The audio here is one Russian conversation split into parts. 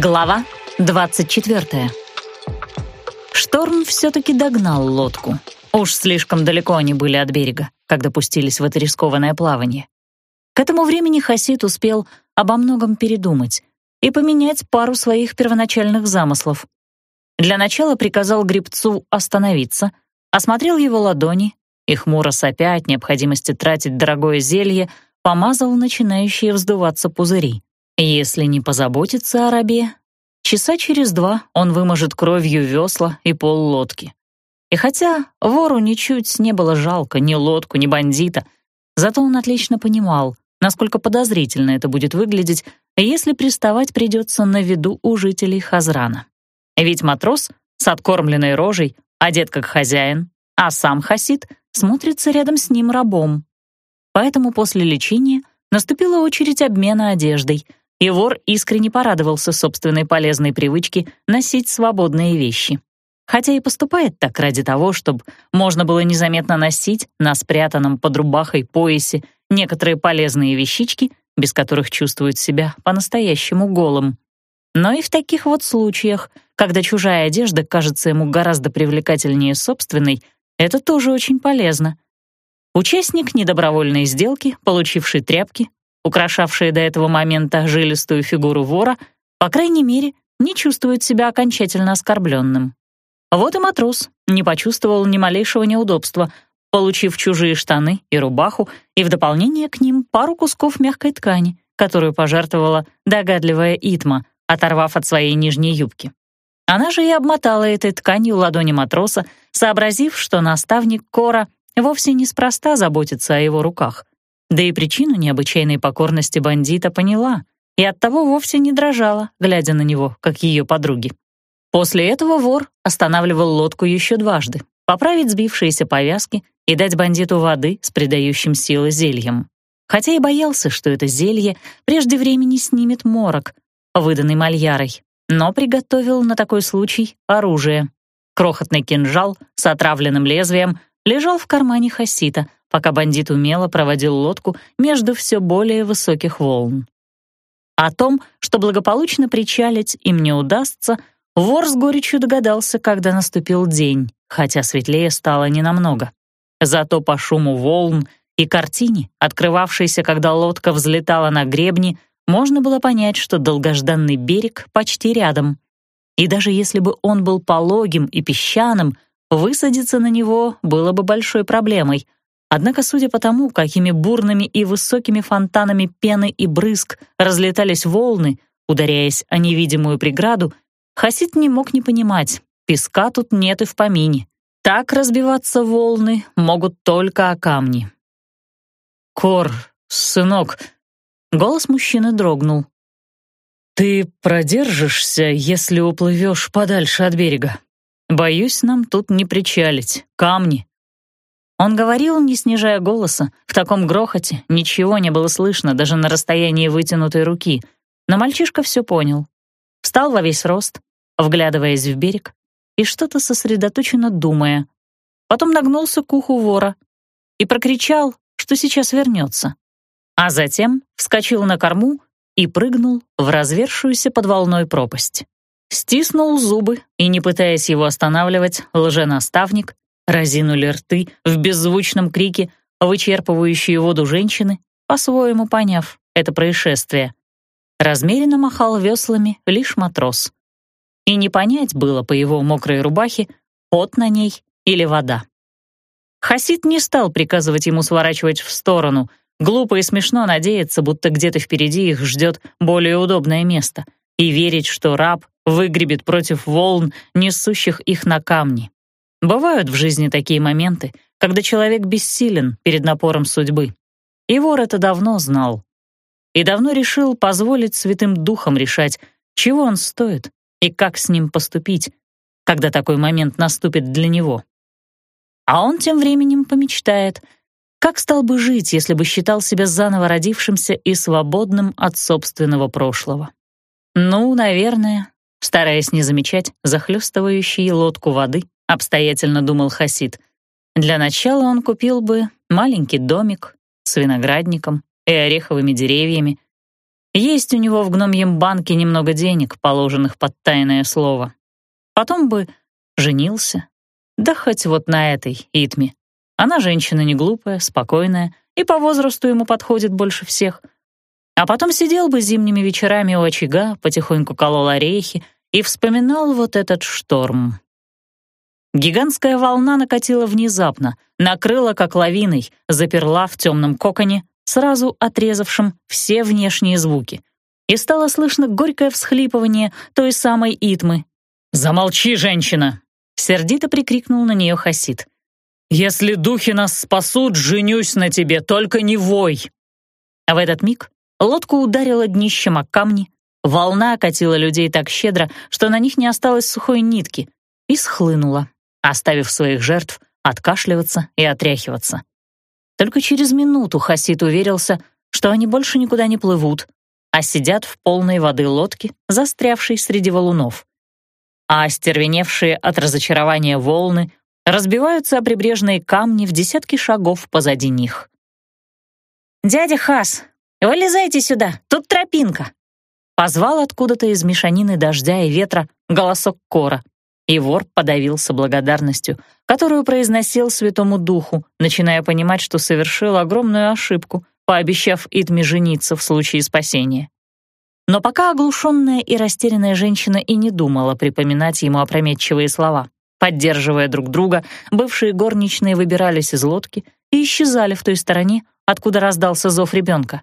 Глава 24. Шторм все-таки догнал лодку. Уж слишком далеко они были от берега, когда пустились в это рискованное плавание. К этому времени Хасид успел обо многом передумать и поменять пару своих первоначальных замыслов. Для начала приказал гребцу остановиться, осмотрел его ладони и, хмуро сопя от необходимости тратить дорогое зелье, помазал начинающие вздуваться пузыри. Если не позаботиться о рабе, часа через два он выможет кровью весла и пол лодки. И хотя вору ничуть не было жалко ни лодку, ни бандита, зато он отлично понимал, насколько подозрительно это будет выглядеть, если приставать придется на виду у жителей Хазрана. Ведь матрос с откормленной рожей одет как хозяин, а сам Хасид смотрится рядом с ним рабом. Поэтому после лечения наступила очередь обмена одеждой — и вор искренне порадовался собственной полезной привычке носить свободные вещи. Хотя и поступает так ради того, чтобы можно было незаметно носить на спрятанном под рубахой поясе некоторые полезные вещички, без которых чувствует себя по-настоящему голым. Но и в таких вот случаях, когда чужая одежда кажется ему гораздо привлекательнее собственной, это тоже очень полезно. Участник недобровольной сделки, получивший тряпки, украшавшие до этого момента жилистую фигуру вора, по крайней мере, не чувствует себя окончательно оскорбленным. Вот и матрос не почувствовал ни малейшего неудобства, получив чужие штаны и рубаху и в дополнение к ним пару кусков мягкой ткани, которую пожертвовала догадливая Итма, оторвав от своей нижней юбки. Она же и обмотала этой тканью ладони матроса, сообразив, что наставник Кора вовсе неспроста заботится о его руках. Да и причину необычайной покорности бандита поняла и оттого вовсе не дрожала, глядя на него, как ее подруги. После этого вор останавливал лодку еще дважды, поправить сбившиеся повязки и дать бандиту воды с придающим силы зельем. Хотя и боялся, что это зелье прежде времени снимет морок, выданный Мальярой, но приготовил на такой случай оружие. Крохотный кинжал с отравленным лезвием лежал в кармане Хасита — пока бандит умело проводил лодку между все более высоких волн. О том, что благополучно причалить им не удастся, вор с горечью догадался, когда наступил день, хотя светлее стало ненамного. Зато по шуму волн и картине, открывавшейся, когда лодка взлетала на гребни, можно было понять, что долгожданный берег почти рядом. И даже если бы он был пологим и песчаным, высадиться на него было бы большой проблемой — Однако, судя по тому, какими бурными и высокими фонтанами пены и брызг разлетались волны, ударяясь о невидимую преграду, Хасид не мог не понимать, песка тут нет и в помине. Так разбиваться волны могут только о камни. «Кор, сынок!» Голос мужчины дрогнул. «Ты продержишься, если уплывешь подальше от берега. Боюсь, нам тут не причалить. Камни, он говорил, не снижая голоса. В таком грохоте ничего не было слышно, даже на расстоянии вытянутой руки. Но мальчишка все понял. Встал во весь рост, вглядываясь в берег и что-то сосредоточенно думая. Потом нагнулся к уху вора и прокричал, что сейчас вернется. А затем вскочил на корму и прыгнул в развершуюся под волной пропасть. Стиснул зубы и, не пытаясь его останавливать, лженаставник разинули рты в беззвучном крике, вычерпывающие воду женщины, по-своему поняв это происшествие. Размеренно махал веслами лишь матрос. И не понять было по его мокрой рубахе, пот на ней или вода. Хасид не стал приказывать ему сворачивать в сторону. Глупо и смешно надеяться, будто где-то впереди их ждет более удобное место, и верить, что раб выгребет против волн, несущих их на камни. Бывают в жизни такие моменты, когда человек бессилен перед напором судьбы. И вор это давно знал. И давно решил позволить святым духам решать, чего он стоит и как с ним поступить, когда такой момент наступит для него. А он тем временем помечтает, как стал бы жить, если бы считал себя заново родившимся и свободным от собственного прошлого. Ну, наверное, стараясь не замечать захлестывающие лодку воды, обстоятельно думал Хасид. Для начала он купил бы маленький домик с виноградником и ореховыми деревьями, Есть у него в гномьем банке немного денег, положенных под тайное слово. Потом бы женился. Да хоть вот на этой Итме. Она женщина не глупая, спокойная и по возрасту ему подходит больше всех. А потом сидел бы зимними вечерами у очага, потихоньку колол орехи и вспоминал вот этот шторм. Гигантская волна накатила внезапно, накрыла как лавиной, заперла в темном коконе, сразу отрезавшим все внешние звуки. И стало слышно горькое всхлипывание той самой Итмы. «Замолчи, женщина!» — сердито прикрикнул на нее Хасид. «Если духи нас спасут, женюсь на тебе, только не вой!» А в этот миг лодку ударила днищем о камни, волна окатила людей так щедро, что на них не осталось сухой нитки, и схлынула, оставив своих жертв откашливаться и отряхиваться. Только через минуту Хасид уверился, что они больше никуда не плывут, а сидят в полной воды лодке, застрявшей среди валунов. А остервеневшие от разочарования волны разбиваются о прибрежные камни в десятки шагов позади них. «Дядя Хас, вылезайте сюда, тут тропинка!» Позвал откуда-то из мешанины дождя и ветра голосок Кора, и вор подавился благодарностью, которую произносил Святому Духу, начиная понимать, что совершил огромную ошибку, пообещав Итме жениться в случае спасения. Но пока оглушенная и растерянная женщина и не думала припоминать ему опрометчивые слова. Поддерживая друг друга, бывшие горничные выбирались из лодки и исчезали в той стороне, откуда раздался зов ребенка.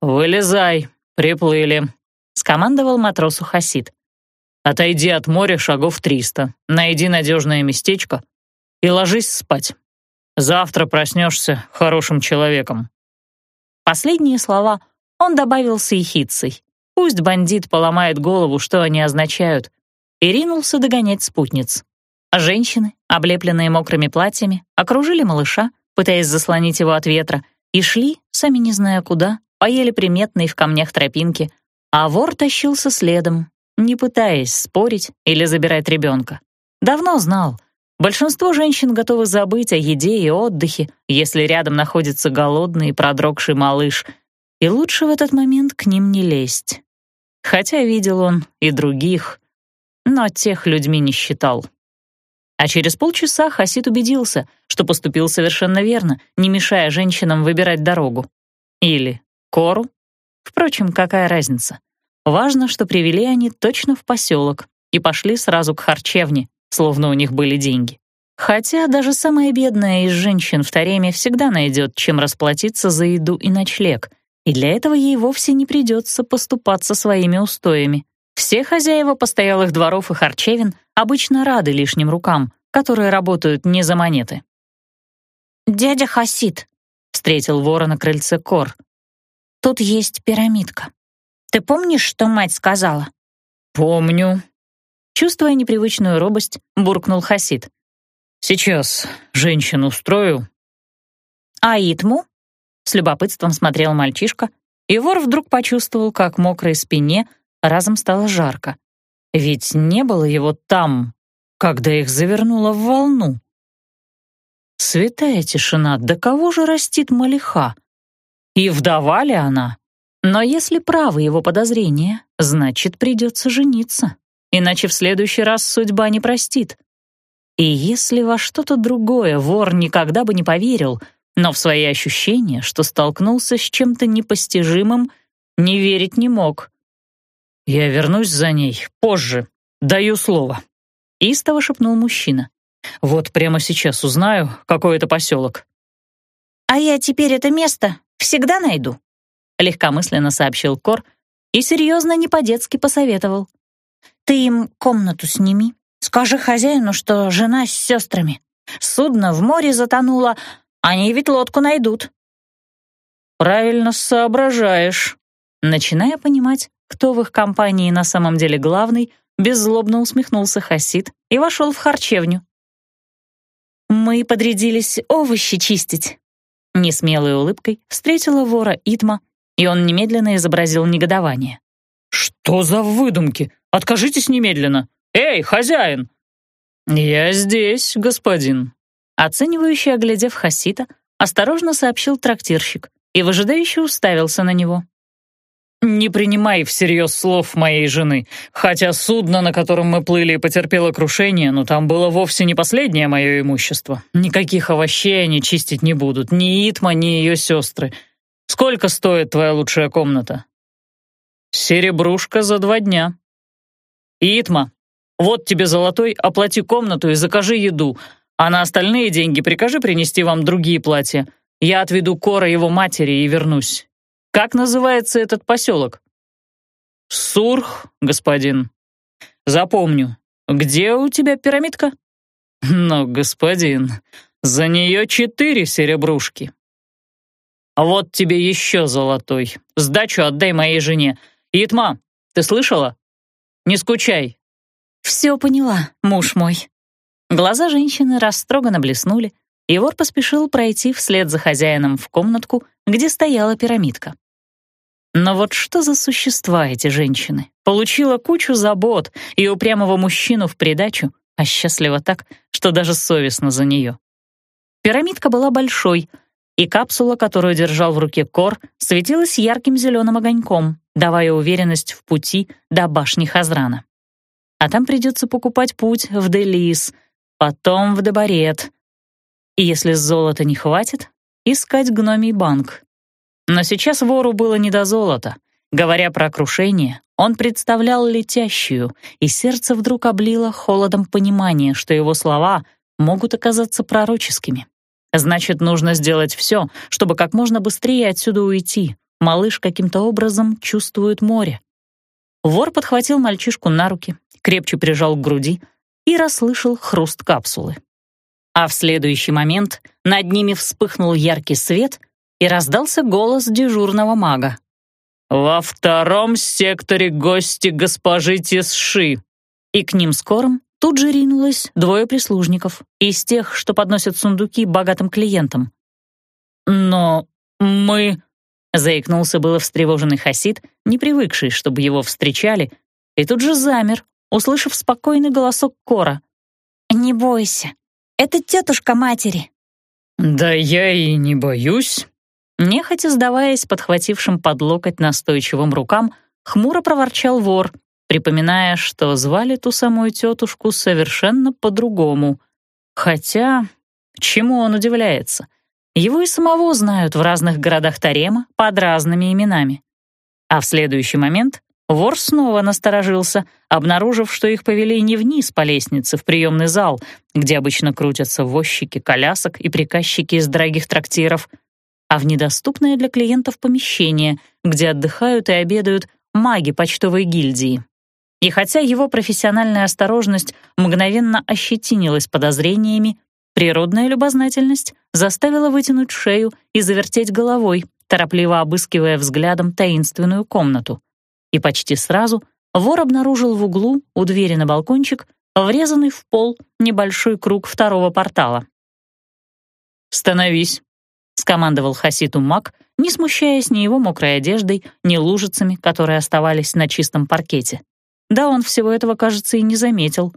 «Вылезай, приплыли», — скомандовал матросу Хасид. Отойди от моря шагов триста, найди надежное местечко и ложись спать. Завтра проснешься хорошим человеком». Последние слова он добавил с ехицей. Пусть бандит поломает голову, что они означают, и ринулся догонять спутниц. Женщины, облепленные мокрыми платьями, окружили малыша, пытаясь заслонить его от ветра, и шли, сами не зная куда, поели приметные в камнях тропинки, а вор тащился следом, не пытаясь спорить или забирать ребенка. Давно знал, большинство женщин готовы забыть о еде и отдыхе, если рядом находится голодный и продрогший малыш, и лучше в этот момент к ним не лезть. Хотя видел он и других, но тех людьми не считал. А через полчаса Хасид убедился, что поступил совершенно верно, не мешая женщинам выбирать дорогу. Или Кору. Впрочем, какая разница? Важно, что привели они точно в поселок и пошли сразу к харчевне, словно у них были деньги. Хотя даже самая бедная из женщин в Тареме всегда найдет, чем расплатиться за еду и ночлег, и для этого ей вовсе не придется поступаться своими устоями. Все хозяева постоялых дворов и харчевин обычно рады лишним рукам, которые работают не за монеты. «Дядя Хасид», — встретил вора на крыльце Кор, — «тут есть пирамидка». Ты помнишь, что мать сказала?» «Помню». Чувствуя непривычную робость, буркнул Хасид. «Сейчас женщину устрою». «А Итму?» С любопытством смотрел мальчишка, и вор вдруг почувствовал, как мокрой спине разом стало жарко. Ведь не было его там, когда их завернуло в волну. Святая тишина, да кого же растит малиха? И вдова ли она? Но если правы его подозрения, значит, придется жениться. Иначе в следующий раз судьба не простит. И если во что-то другое вор никогда бы не поверил, но в свои ощущения, что столкнулся с чем-то непостижимым, не верить не мог. «Я вернусь за ней позже, даю слово», — истово шепнул мужчина. «Вот прямо сейчас узнаю, какой это поселок». «А я теперь это место всегда найду», легкомысленно сообщил Кор и серьезно не по-детски посоветовал. «Ты им комнату сними. Скажи хозяину, что жена с сестрами. Судно в море затонуло, они ведь лодку найдут». «Правильно соображаешь». Начиная понимать, кто в их компании на самом деле главный, беззлобно усмехнулся Хасид и вошел в харчевню. «Мы подрядились овощи чистить». Несмелой улыбкой встретила вора Итма, и он немедленно изобразил негодование. «Что за выдумки? Откажитесь немедленно! Эй, хозяин!» «Я здесь, господин», — оценивающе оглядев Хасита, осторожно сообщил трактирщик и выжидающе уставился на него. не принимай всерьез слов моей жены. Хотя судно, на котором мы плыли, потерпело крушение, но там было вовсе не последнее мое имущество. Никаких овощей они чистить не будут, ни Итма, ни ее сестры. Сколько стоит твоя лучшая комната? Серебрушка за два дня. Итма, вот тебе золотой, оплати комнату и закажи еду, а на остальные деньги прикажи принести вам другие платья. Я отведу Кора его матери и вернусь. Как называется этот поселок? Сурх, господин. Запомню. Где у тебя пирамидка? Но, господин, за нее четыре серебрушки. Вот тебе еще золотой. Сдачу отдай моей жене. Итма, ты слышала? Не скучай. Все поняла, муж мой. Глаза женщины растроганно блеснули, и вор поспешил пройти вслед за хозяином в комнатку, где стояла пирамидка. Но вот что за существа эти женщины? Получила кучу забот и упрямого мужчину в придачу, а счастлива так, что даже совестно за нее. Пирамидка была большой, и капсула, которую держал в руке Кор, светилась ярким зеленым огоньком, давая уверенность в пути до башни Хазрана. А там придется покупать путь в Делис, потом в Дебарет. И если золота не хватит, искать гномий банк. Но сейчас вору было не до золота. Говоря про крушение, он представлял летящую, и сердце вдруг облило холодом понимания, что его слова могут оказаться пророческими. Значит, нужно сделать все, чтобы как можно быстрее отсюда уйти. Малыш каким-то образом чувствует море. Вор подхватил мальчишку на руки, крепче прижал к груди и расслышал хруст капсулы. А в следующий момент над ними вспыхнул яркий свет — и раздался голос дежурного мага. «Во втором секторе гости госпожи Тисши!» И к ним скором тут же ринулось двое прислужников из тех, что подносят сундуки богатым клиентам. «Но мы...» — заикнулся было встревоженный Хасид, не привыкший, чтобы его встречали, и тут же замер, услышав спокойный голосок Кора. «Не бойся, это тетушка матери». «Да я и не боюсь», Нехотя сдаваясь подхватившим под локоть настойчивым рукам, хмуро проворчал вор, припоминая, что звали ту самую тетушку совершенно по-другому. Хотя, чему он удивляется? Его и самого знают в разных городах Тарема под разными именами. А в следующий момент вор снова насторожился, обнаружив, что их повели не вниз по лестнице в приемный зал, где обычно крутятся возчики колясок и приказчики из дорогих трактиров — а в недоступное для клиентов помещение, где отдыхают и обедают маги почтовой гильдии. И хотя его профессиональная осторожность мгновенно ощетинилась подозрениями, природная любознательность заставила вытянуть шею и завертеть головой, торопливо обыскивая взглядом таинственную комнату. И почти сразу вор обнаружил в углу у двери на балкончик врезанный в пол небольшой круг второго портала. «Становись», — скомандовал Хаситу маг, не смущаясь ни его мокрой одеждой, ни лужицами, которые оставались на чистом паркете. Да он всего этого, кажется, и не заметил.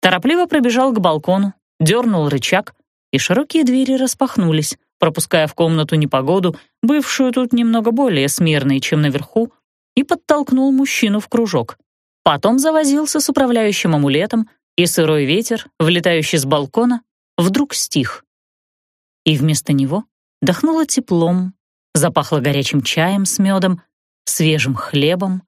Торопливо пробежал к балкону, дернул рычаг, и широкие двери распахнулись, пропуская в комнату непогоду, бывшую тут немного более смирной, чем наверху, и подтолкнул мужчину в кружок. Потом завозился с управляющим амулетом, и сырой ветер, влетающий с балкона, вдруг стих и вместо него дохнуло теплом, запахло горячим чаем с медом, свежим хлебом.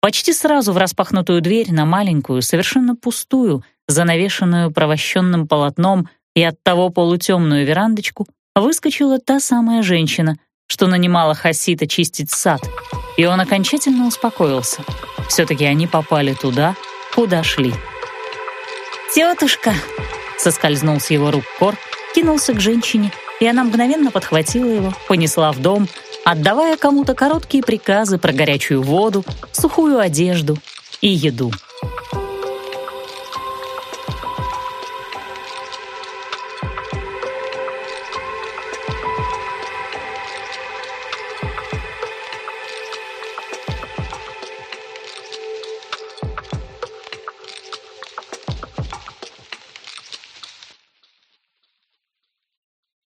Почти сразу в распахнутую дверь на маленькую, совершенно пустую, занавешенную провощенным полотном и оттого полутемную верандочку, выскочила та самая женщина, что нанимала Хасита чистить сад, и он окончательно успокоился. Все-таки они попали туда, куда шли. «Тетушка!» — соскользнул с его рук Кор, кинулся к женщине, и она мгновенно подхватила его, понесла в дом, отдавая кому-то короткие приказы про горячую воду, сухую одежду и еду.